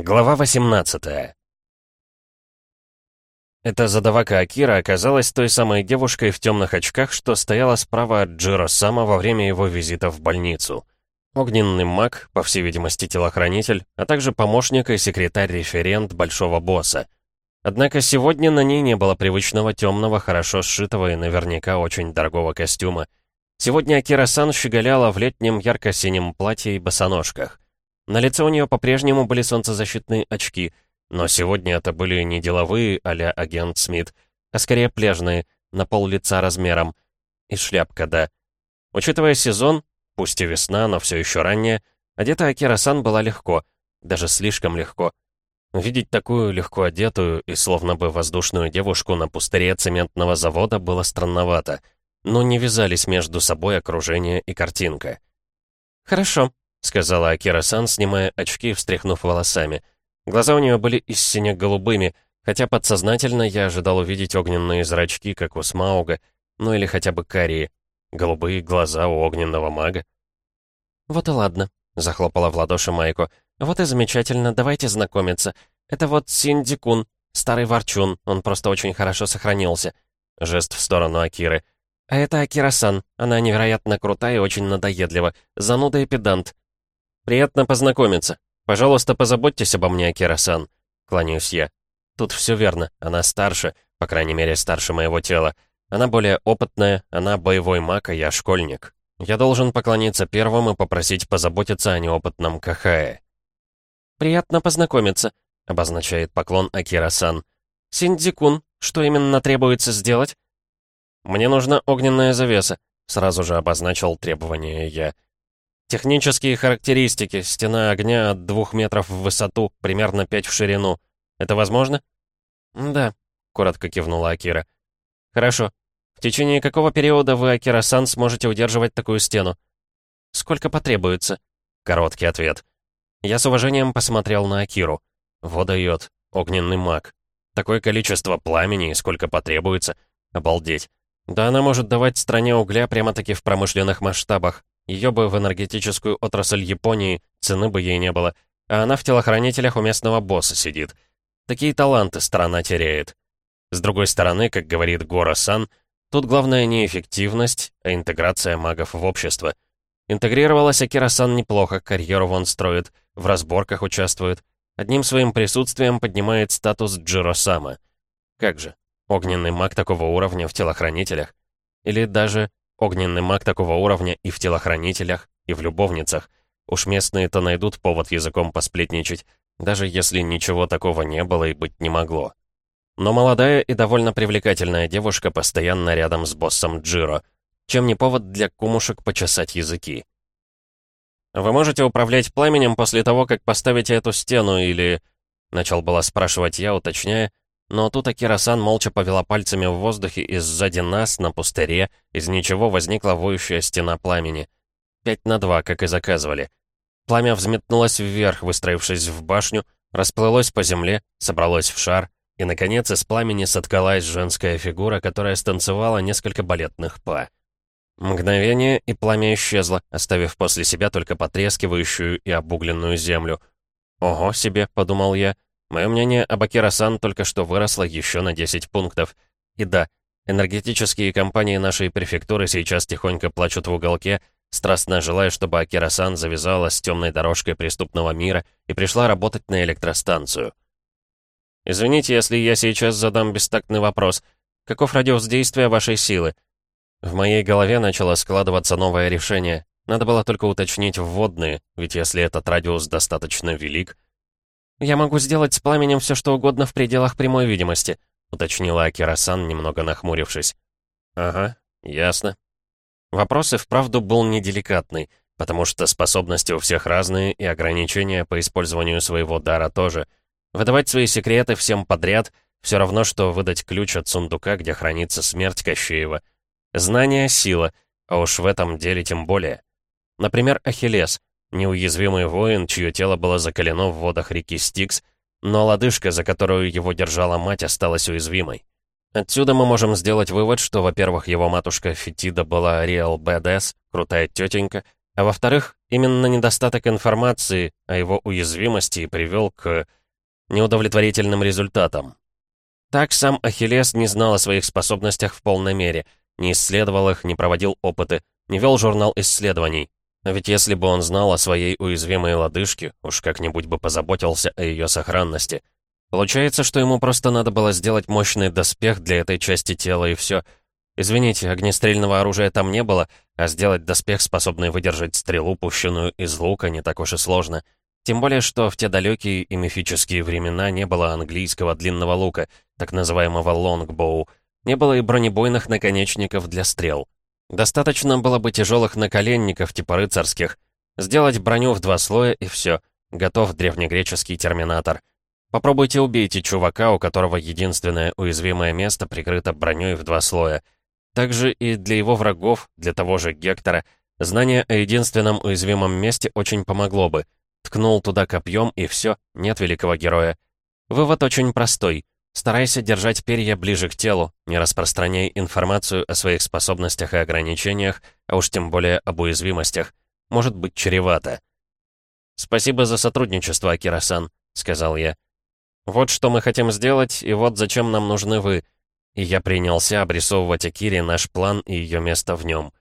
Глава 18 Эта задавака Акира оказалась той самой девушкой в темных очках, что стояла справа от Джиро Сама во время его визита в больницу. Огненный маг, по всей видимости телохранитель, а также помощник и секретарь-референт большого босса. Однако сегодня на ней не было привычного темного, хорошо сшитого и наверняка очень дорогого костюма. Сегодня Акира-сан щеголяла в летнем ярко-синем платье и босоножках. На лице у нее по-прежнему были солнцезащитные очки, но сегодня это были не деловые а агент Смит, а скорее пляжные, на пол лица размером. И шляпка, да. Учитывая сезон, пусть и весна, но все еще ранняя, одета Акира-сан была легко, даже слишком легко. Видеть такую легко одетую и словно бы воздушную девушку на пустыре цементного завода было странновато, но не вязались между собой окружение и картинка. «Хорошо», — сказала Акира-сан, снимая очки и встряхнув волосами. Глаза у нее были из сине-голубыми, хотя подсознательно я ожидал увидеть огненные зрачки, как у Смауга, ну или хотя бы карие. Голубые глаза у огненного мага. «Вот и ладно», — захлопала в ладоши Майко. «Вот и замечательно, давайте знакомиться. Это вот Синди-кун, старый ворчун, он просто очень хорошо сохранился». Жест в сторону Акиры. «А это Акира-сан, она невероятно крутая и очень надоедлива, зануда и педант. «Приятно познакомиться. Пожалуйста, позаботьтесь обо мне, Акира-сан», — кланяюсь я. Тут все верно, она старше, по крайней мере, старше моего тела. Она более опытная, она боевой маг, а я школьник. Я должен поклониться первым и попросить позаботиться о неопытном Кахае. «Приятно познакомиться», — обозначает поклон Акира-сан. «Синдзикун, что именно требуется сделать?» «Мне нужна огненная завеса», — сразу же обозначил требование я. Технические характеристики. Стена огня от двух метров в высоту, примерно пять в ширину. Это возможно? Да, коротко кивнула Акира. Хорошо. В течение какого периода вы, Акира-сан, сможете удерживать такую стену? Сколько потребуется? Короткий ответ. Я с уважением посмотрел на Акиру. Водает. Огненный маг. Такое количество пламени, сколько потребуется. Обалдеть. Да она может давать стране угля прямо-таки в промышленных масштабах. Ее бы в энергетическую отрасль Японии, цены бы ей не было. А она в телохранителях у местного босса сидит. Такие таланты страна теряет. С другой стороны, как говорит Гора-сан, тут главное не эффективность, а интеграция магов в общество. Интегрировалась Акира-сан неплохо, карьеру вон строит, в разборках участвует. Одним своим присутствием поднимает статус Джиро-сама. Как же, огненный маг такого уровня в телохранителях? Или даже Огненный маг такого уровня и в телохранителях, и в любовницах. Уж местные-то найдут повод языком посплетничать, даже если ничего такого не было и быть не могло. Но молодая и довольно привлекательная девушка постоянно рядом с боссом Джиро, чем не повод для кумушек почесать языки. «Вы можете управлять пламенем после того, как поставите эту стену, или...» Начал было спрашивать я, уточняя, но тут Акира-сан молча повела пальцами в воздухе, и сзади нас, на пустыре, из ничего возникла воющая стена пламени. Пять на два, как и заказывали. Пламя взметнулось вверх, выстроившись в башню, расплылось по земле, собралось в шар, и, наконец, из пламени соткалась женская фигура, которая станцевала несколько балетных па. Мгновение, и пламя исчезло, оставив после себя только потрескивающую и обугленную землю. «Ого себе», — подумал я, — Мое мнение об Акира-сан только что выросло еще на 10 пунктов. И да, энергетические компании нашей префектуры сейчас тихонько плачут в уголке, страстно желая, чтобы Акира-сан завязала с темной дорожкой преступного мира и пришла работать на электростанцию. «Извините, если я сейчас задам бестактный вопрос. Каков радиус действия вашей силы?» В моей голове начало складываться новое решение. Надо было только уточнить вводные, ведь если этот радиус достаточно велик, «Я могу сделать с пламенем все что угодно в пределах прямой видимости», уточнила Акира-сан, немного нахмурившись. «Ага, ясно». Вопрос и вправду был неделикатный, потому что способности у всех разные и ограничения по использованию своего дара тоже. Выдавать свои секреты всем подряд — все равно, что выдать ключ от сундука, где хранится смерть Кощеева. Знание — сила, а уж в этом деле тем более. Например, Ахиллес. Неуязвимый воин, чье тело было закалено в водах реки Стикс, но лодыжка, за которую его держала мать, осталась уязвимой. Отсюда мы можем сделать вывод, что, во-первых, его матушка Фетида была Real Badass, крутая тетенька, А во-вторых, именно недостаток информации о его уязвимости привел к неудовлетворительным результатам. Так сам Ахиллес не знал о своих способностях в полной мере, не исследовал их, не проводил опыты, не вел журнал исследований. А ведь если бы он знал о своей уязвимой лодыжке, уж как-нибудь бы позаботился о ее сохранности. Получается, что ему просто надо было сделать мощный доспех для этой части тела и все. Извините, огнестрельного оружия там не было, а сделать доспех, способный выдержать стрелу, пущенную из лука, не так уж и сложно. Тем более, что в те далекие и мифические времена не было английского длинного лука, так называемого лонгбоу, не было и бронебойных наконечников для стрел. Достаточно было бы тяжелых наколенников типа рыцарских. Сделать броню в два слоя и все. Готов древнегреческий терминатор. Попробуйте убейте чувака, у которого единственное уязвимое место прикрыто броней в два слоя. Также и для его врагов, для того же Гектора, знание о единственном уязвимом месте очень помогло бы. Ткнул туда копьем и все, нет великого героя. Вывод очень простой — Старайся держать перья ближе к телу, не распространяй информацию о своих способностях и ограничениях, а уж тем более об уязвимостях. Может быть чревато. «Спасибо за сотрудничество, Акира-сан», — сказал я. «Вот что мы хотим сделать, и вот зачем нам нужны вы». И я принялся обрисовывать Акире наш план и ее место в нем.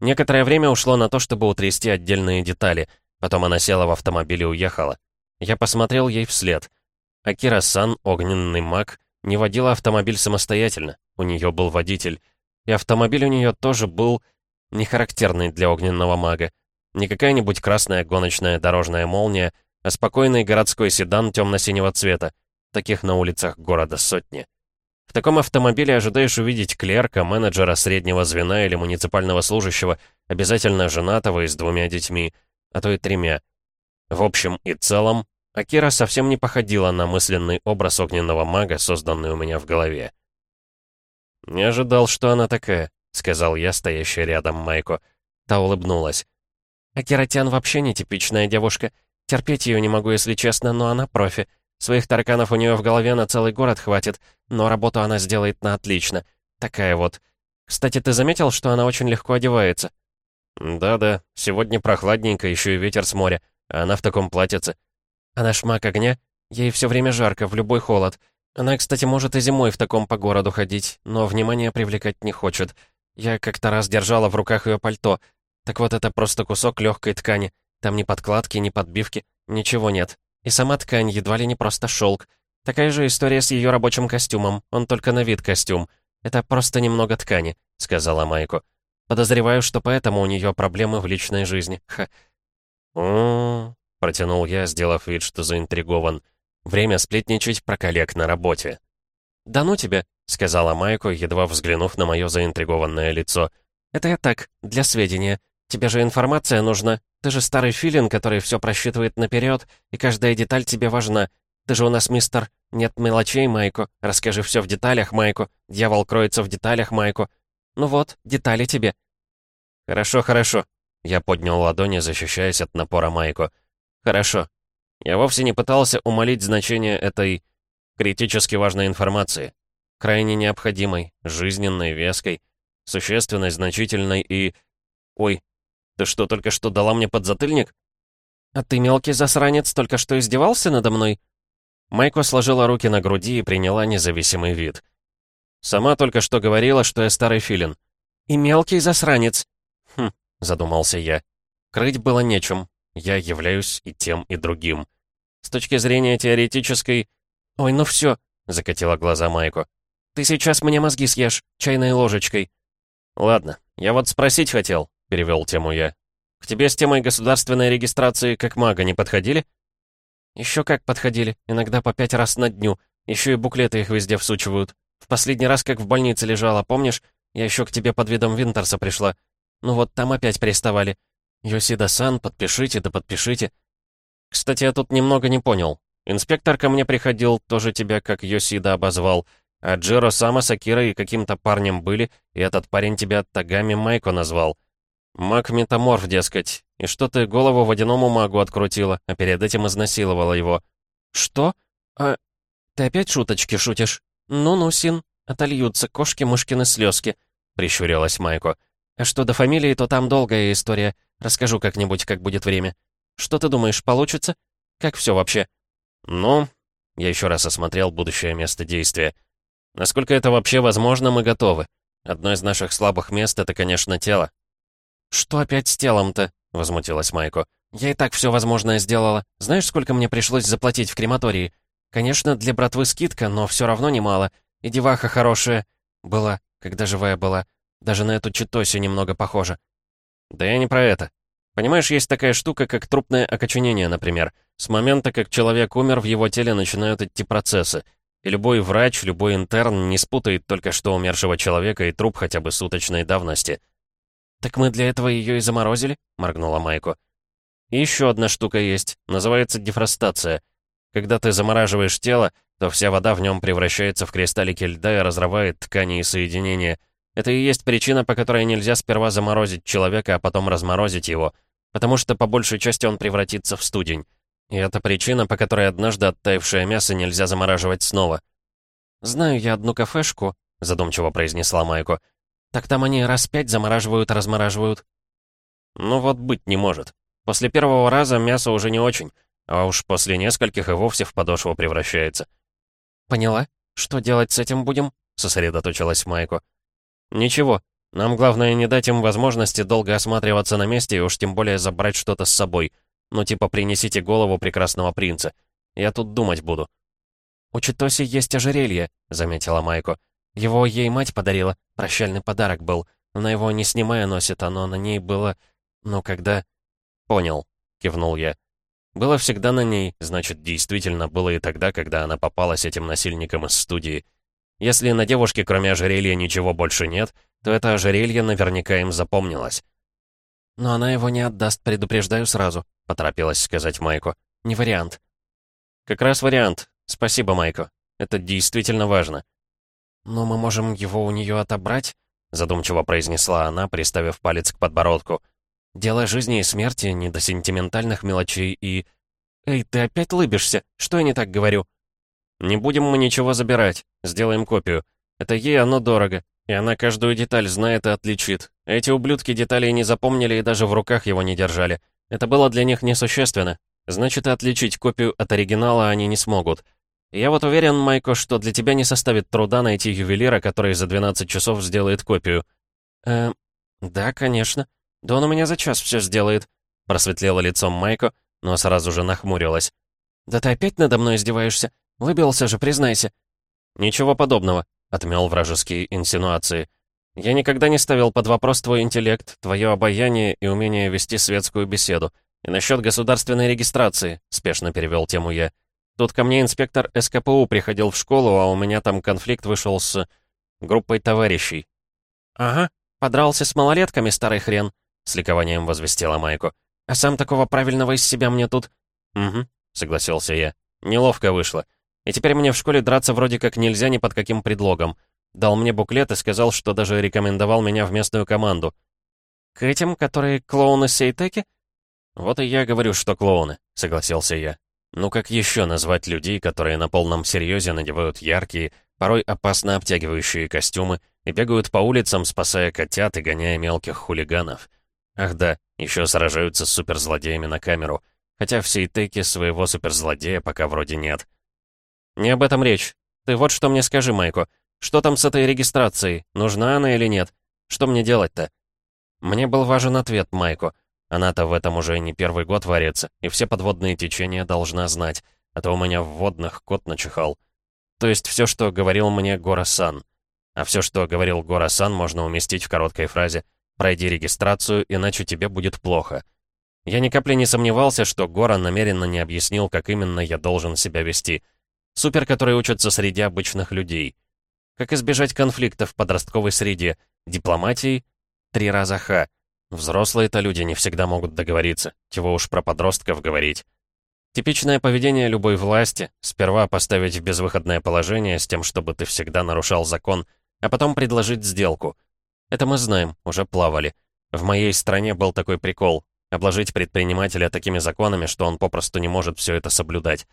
Некоторое время ушло на то, чтобы утрясти отдельные детали. Потом она села в автомобиль и уехала. Я посмотрел ей вслед — Акира-сан, огненный маг, не водила автомобиль самостоятельно, у нее был водитель. И автомобиль у нее тоже был не характерный для огненного мага. Не какая-нибудь красная гоночная дорожная молния, а спокойный городской седан темно-синего цвета. Таких на улицах города сотни. В таком автомобиле ожидаешь увидеть клерка, менеджера среднего звена или муниципального служащего, обязательно женатого и с двумя детьми, а то и тремя. В общем и целом, Акира совсем не походила на мысленный образ огненного мага, созданный у меня в голове. «Не ожидал, что она такая», — сказал я, стоящий рядом Майко. Та улыбнулась. «Акиратян вообще нетипичная девушка. Терпеть ее не могу, если честно, но она профи. Своих тараканов у нее в голове на целый город хватит, но работу она сделает на отлично. Такая вот. Кстати, ты заметил, что она очень легко одевается?» «Да-да, сегодня прохладненько, еще и ветер с моря, а она в таком платьице. Она шмак огня, ей все время жарко, в любой холод. Она, кстати, может и зимой в таком по городу ходить, но внимание привлекать не хочет. Я как-то раз держала в руках ее пальто. Так вот, это просто кусок легкой ткани. Там ни подкладки, ни подбивки, ничего нет. И сама ткань едва ли не просто шелк. Такая же история с ее рабочим костюмом, он только на вид костюм. Это просто немного ткани, сказала Майко. Подозреваю, что поэтому у нее проблемы в личной жизни. Ха. Протянул я, сделав вид, что заинтригован. Время сплетничать про коллег на работе. «Да ну тебя», — сказала Майко, едва взглянув на мое заинтригованное лицо. «Это я так, для сведения. Тебе же информация нужна. Ты же старый филин, который все просчитывает наперед, и каждая деталь тебе важна. Ты же у нас мистер... Нет мелочей, Майко. Расскажи все в деталях, Майко. Дьявол кроется в деталях, Майко. Ну вот, детали тебе». «Хорошо, хорошо». Я поднял ладони, защищаясь от напора Майко. Хорошо. Я вовсе не пытался умолить значение этой критически важной информации. Крайне необходимой, жизненной, веской, существенной, значительной и... Ой, ты что, только что дала мне подзатыльник? А ты, мелкий засранец, только что издевался надо мной? Майко сложила руки на груди и приняла независимый вид. Сама только что говорила, что я старый филин. И мелкий засранец. Хм, задумался я. Крыть было нечем, я являюсь и тем, и другим. С точки зрения теоретической... «Ой, ну все, закатила глаза Майко. «Ты сейчас мне мозги съешь, чайной ложечкой». «Ладно, я вот спросить хотел», — перевел тему я. «К тебе с темой государственной регистрации как мага не подходили?» «Еще как подходили, иногда по пять раз на дню. Еще и буклеты их везде всучивают. В последний раз, как в больнице лежала, помнишь? Я еще к тебе под видом Винтерса пришла. Ну вот там опять приставали. «Йосида-сан, подпишите, да подпишите». «Кстати, я тут немного не понял. Инспектор ко мне приходил, тоже тебя как Йосида обозвал. А Джиро Сама с Акирой каким-то парнем были, и этот парень тебя Тагами Майко назвал. Маг-метаморф, дескать. И что ты голову водяному магу открутила, а перед этим изнасиловала его». «Что? А ты опять шуточки шутишь? Ну-ну, Син, отольются кошки-мышкины слезки», — прищурилась Майко. «А что до фамилии, то там долгая история. Расскажу как-нибудь, как будет время. Что ты думаешь, получится? Как все вообще?» «Ну...» Я еще раз осмотрел будущее место действия. «Насколько это вообще возможно, мы готовы. Одно из наших слабых мест — это, конечно, тело». «Что опять с телом-то?» — возмутилась Майко. «Я и так все возможное сделала. Знаешь, сколько мне пришлось заплатить в крематории? Конечно, для братвы скидка, но все равно немало. И деваха хорошая. Была, когда живая была. Даже на эту читосю немного похожа». «Да я не про это. Понимаешь, есть такая штука, как трупное окоченение, например. С момента, как человек умер, в его теле начинают идти процессы. И любой врач, любой интерн не спутает только что умершего человека и труп хотя бы суточной давности. «Так мы для этого ее и заморозили?» — моргнула Майку. И еще одна штука есть, называется дефростация. Когда ты замораживаешь тело, то вся вода в нем превращается в кристаллики льда и разрывает ткани и соединения. Это и есть причина, по которой нельзя сперва заморозить человека, а потом разморозить его, потому что по большей части он превратится в студень. И это причина, по которой однажды оттаившее мясо нельзя замораживать снова. «Знаю я одну кафешку», — задумчиво произнесла Майко. «Так там они раз пять замораживают-размораживают». «Ну вот быть не может. После первого раза мясо уже не очень, а уж после нескольких и вовсе в подошву превращается». «Поняла. Что делать с этим будем?» — сосредоточилась Майко. «Ничего. Нам главное не дать им возможности долго осматриваться на месте и уж тем более забрать что-то с собой. Ну типа принесите голову прекрасного принца. Я тут думать буду». «У Читоси есть ожерелье», — заметила Майко. «Его ей мать подарила. Прощальный подарок был. Она его не снимая носит, оно на ней было... Ну, когда...» «Понял», — кивнул я. «Было всегда на ней, значит, действительно было и тогда, когда она попалась этим насильником из студии. Если на девушке кроме ожерелья ничего больше нет, то это ожерелье наверняка им запомнилось. «Но она его не отдаст, предупреждаю сразу», — поторопилась сказать Майку. «Не вариант». «Как раз вариант. Спасибо, Майко. Это действительно важно». «Но мы можем его у нее отобрать?» — задумчиво произнесла она, приставив палец к подбородку. «Дело жизни и смерти, не до сентиментальных мелочей и...» «Эй, ты опять лыбишься? Что я не так говорю?» «Не будем мы ничего забирать. Сделаем копию. Это ей оно дорого, и она каждую деталь знает и отличит. Эти ублюдки деталей не запомнили и даже в руках его не держали. Это было для них несущественно. Значит, отличить копию от оригинала они не смогут. Я вот уверен, Майко, что для тебя не составит труда найти ювелира, который за 12 часов сделает копию. Эм, да, конечно. Да он у меня за час все сделает. Просветлело лицом Майко, но сразу же нахмурилась. Да ты опять надо мной издеваешься? Выбился же, признайся». «Ничего подобного», — отмел вражеские инсинуации. «Я никогда не ставил под вопрос твой интеллект, твое обаяние и умение вести светскую беседу. И насчет государственной регистрации», — спешно перевел тему я. «Тут ко мне инспектор СКПУ приходил в школу, а у меня там конфликт вышел с группой товарищей». «Ага, подрался с малолетками, старый хрен», — с ликованием возвестила Майку. «А сам такого правильного из себя мне тут...» «Угу», — согласился я. «Неловко вышло. И теперь мне в школе драться вроде как нельзя ни под каким предлогом. Дал мне буклет и сказал, что даже рекомендовал меня в местную команду. «К этим, которые клоуны Сейтеки?» «Вот и я говорю, что клоуны», — согласился я. «Ну как еще назвать людей, которые на полном серьезе надевают яркие, порой опасно обтягивающие костюмы и бегают по улицам, спасая котят и гоняя мелких хулиганов? Ах да, еще сражаются с суперзлодеями на камеру, хотя в Сейтеке своего суперзлодея пока вроде нет». «Не об этом речь. Ты вот что мне скажи, Майко. Что там с этой регистрацией? Нужна она или нет? Что мне делать-то?» Мне был важен ответ, Майко. Она-то в этом уже не первый год варится, и все подводные течения должна знать, а то у меня в водных кот начихал. То есть все, что говорил мне Гора-сан. А все, что говорил Гора-сан, можно уместить в короткой фразе «Пройди регистрацию, иначе тебе будет плохо». Я ни капли не сомневался, что Гора намеренно не объяснил, как именно я должен себя вести — Супер, который учатся среди обычных людей. Как избежать конфликта в подростковой среде? Дипломатией? Три раза ха. Взрослые-то люди не всегда могут договориться, чего уж про подростков говорить. Типичное поведение любой власти — сперва поставить в безвыходное положение с тем, чтобы ты всегда нарушал закон, а потом предложить сделку. Это мы знаем, уже плавали. В моей стране был такой прикол — обложить предпринимателя такими законами, что он попросту не может все это соблюдать.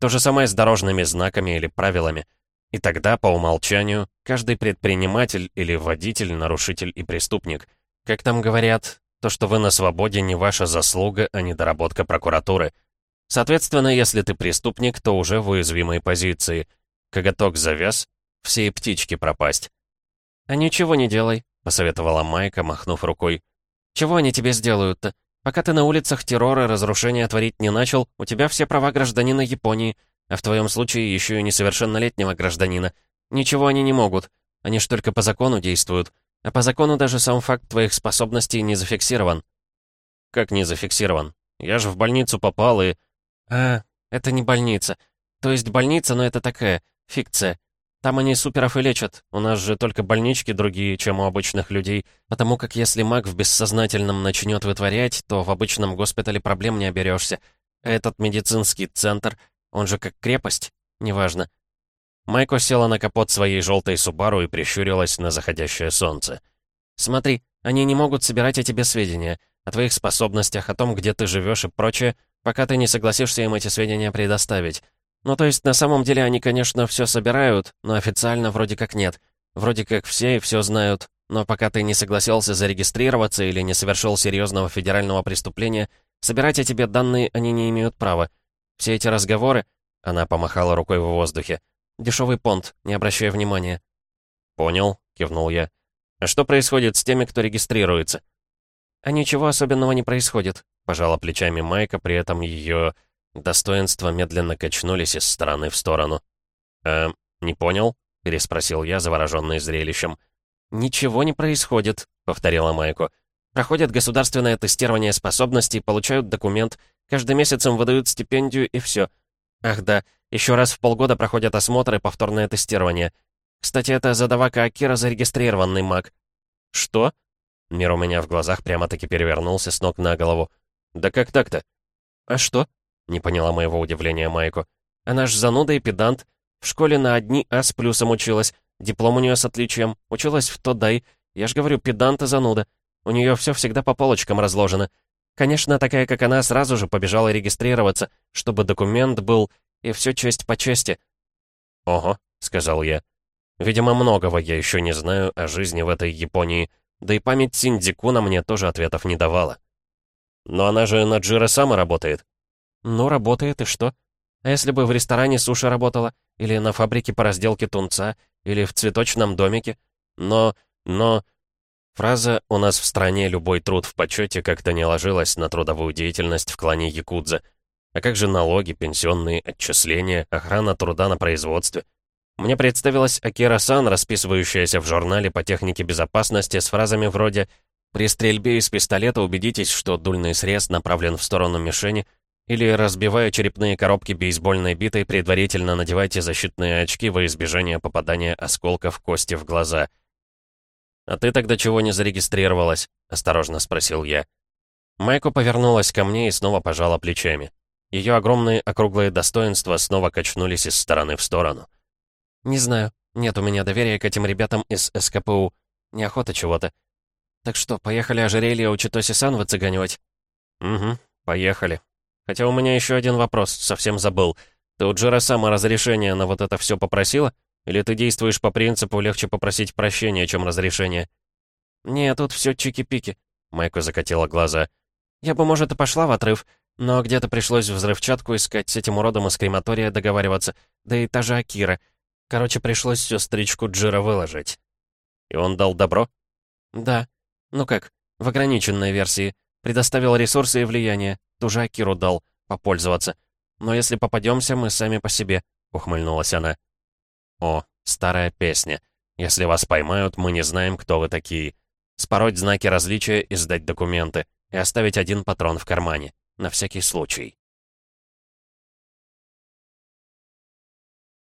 То же самое с дорожными знаками или правилами. И тогда, по умолчанию, каждый предприниматель или водитель — нарушитель и преступник. Как там говорят, То, что вы на свободе, не ваша заслуга, а недоработка прокуратуры. Соответственно, если ты преступник, то уже в уязвимой позиции. Коготок завяз, все птички пропасть. «А ничего не делай», — посоветовала Майка, махнув рукой. «Чего они тебе сделают-то? Пока ты на улицах террора разрушения творить не начал, у тебя все права гражданина Японии, а в твоем случае еще и несовершеннолетнего гражданина. Ничего они не могут. Они ж только по закону действуют. А по закону даже сам факт твоих способностей не зафиксирован». «Как не зафиксирован? Я же в больницу попал и...» «А, это не больница. То есть больница, но это такая, фикция. Там они суперов и лечат. У нас же только больнички другие, чем у обычных людей. Потому как если маг в бессознательном начнет вытворять, то в обычном госпитале проблем не оберешься. Этот медицинский центр, он же как крепость, неважно. Майко села на капот своей желтой Субару и прищурилась на заходящее солнце. «Смотри, они не могут собирать о тебе сведения, о твоих способностях, о том, где ты живешь и прочее, пока ты не согласишься им эти сведения предоставить. Ну, то есть, на самом деле, они, конечно, все собирают, но официально вроде как нет. Вроде как все и все знают, но пока ты не согласился зарегистрироваться или не совершил серьезного федерального преступления, собирать о тебе данные они не имеют права. Все эти разговоры, она помахала рукой в воздухе, дешевый понт, не обращая внимания. «Понял», — кивнул я. «А что происходит с теми, кто регистрируется?» «А ничего особенного не происходит», — пожала плечами Майка, при этом ее Достоинства медленно качнулись из стороны в сторону. «Э, не понял?» — переспросил я, завороженный зрелищем. «Ничего не происходит», — повторила Майко. «Проходят государственное тестирование способностей, получают документ, каждый месяц им выдают стипендию и все. Ах да, еще раз в полгода проходят осмотры и повторное тестирование. Кстати, это Задавака Акира зарегистрированный маг». «Что?» Мир у меня в глазах прямо-таки перевернулся с ног на голову. «Да как так-то?» «А что?» Не поняла моего удивления Майку. Она ж зануда и педант. В школе на одни А с плюсом училась. Диплом у нее с отличием. Училась в Тодай. Я ж говорю, педант и зануда. У нее все всегда по полочкам разложено. Конечно, такая, как она, сразу же побежала регистрироваться, чтобы документ был, и все честь по чести. «Ого», — сказал я. «Видимо, многого я еще не знаю о жизни в этой Японии, да и память Синдикуна мне тоже ответов не давала». «Но она же на Джиро сама работает», «Ну, работает, и что? А если бы в ресторане суши работала? Или на фабрике по разделке тунца? Или в цветочном домике? Но... но...» Фраза «У нас в стране любой труд в почете» как-то не ложилась на трудовую деятельность в клане Якудза. А как же налоги, пенсионные отчисления, охрана труда на производстве? Мне представилась Акира-сан, расписывающаяся в журнале по технике безопасности с фразами вроде «При стрельбе из пистолета убедитесь, что дульный срез направлен в сторону мишени, или, разбивая черепные коробки бейсбольной битой, предварительно надевайте защитные очки во избежание попадания осколков кости в глаза. «А ты тогда чего не зарегистрировалась?» — осторожно спросил я. Майко повернулась ко мне и снова пожала плечами. Ее огромные округлые достоинства снова качнулись из стороны в сторону. «Не знаю. Нет у меня доверия к этим ребятам из СКПУ. Неохота чего-то. Так что, поехали ожерелье у Читоси-сан выцыганивать?» «Угу, поехали», Хотя у меня еще один вопрос, совсем забыл. Ты у Джера сама разрешение на вот это все попросила? Или ты действуешь по принципу легче попросить прощения, чем разрешение? «Не, тут все чики-пики», — Майко закатила глаза. «Я бы, может, и пошла в отрыв, но где-то пришлось взрывчатку искать, с этим уродом из крематория договариваться, да и та же Акира. Короче, пришлось сестричку Джира выложить». «И он дал добро?» «Да. Ну как, в ограниченной версии. Предоставил ресурсы и влияние. Туже Акиру дал. Попользоваться. Но если попадемся, мы сами по себе», — ухмыльнулась она. «О, старая песня. Если вас поймают, мы не знаем, кто вы такие. Спороть знаки различия и сдать документы. И оставить один патрон в кармане. На всякий случай».